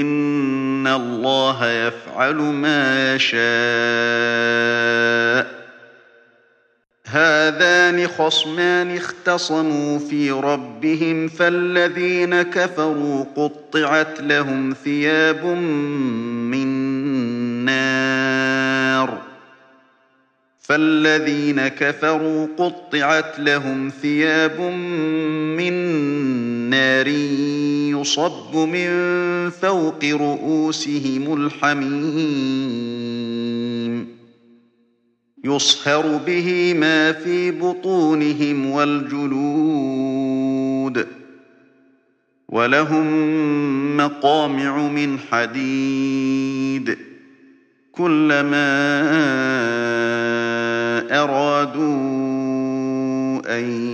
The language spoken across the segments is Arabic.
إن الله يفعل ما يشاء. هذان خصمان اختصموا في ربهم فالذين كفروا قطعت لهم ثياب من نار. فالذين كفروا قطعت لهم ثياب من نار يصب من فوق رؤوسهم الحميم. يصهر به ما في بطونهم والجلود. ولهم مقامع من حديد. كلما أرادوا أن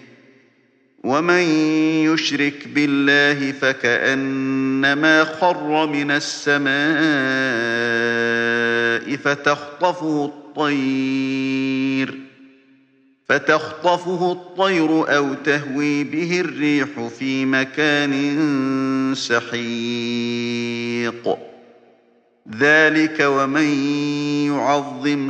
ومن يشرك بالله فكأنما خر من السماء فتخطفه الطير فتخطفه الطير أو تهوي به الريح في مكان سحيق ذلك ومن يعظم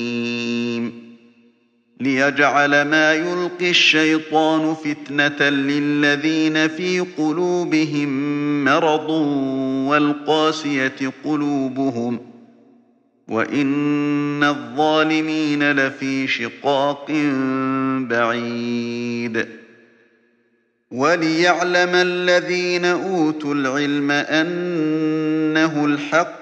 ليجعل ما يلقي الشيطان فتنة للذين في قلوبهم مرض والقاسية قلوبهم وإن الظالمين لفي شقاق بعيد. وليعلم الذين أوتوا العلم أنه الحق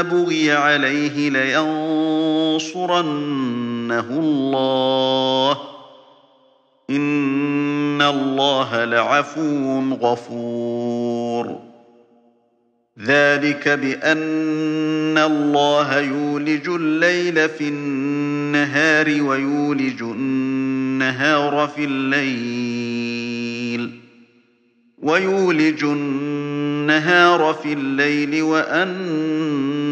بغي عليه لينصرنه الله. إن الله لعفو غفور. ذلك بأن الله يولج الليل في النهار ويولج النهار في الليل ويولج النهار في الليل وأن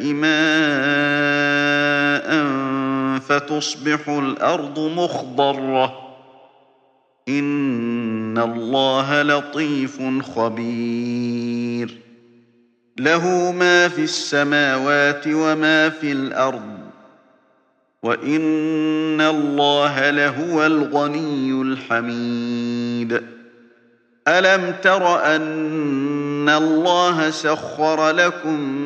ماء فتصبح الأرض مخضرة إن الله لطيف خبير له ما في السماوات وما في الأرض وإن الله لهو الغني الحميد ألم تر أن الله سخر لكم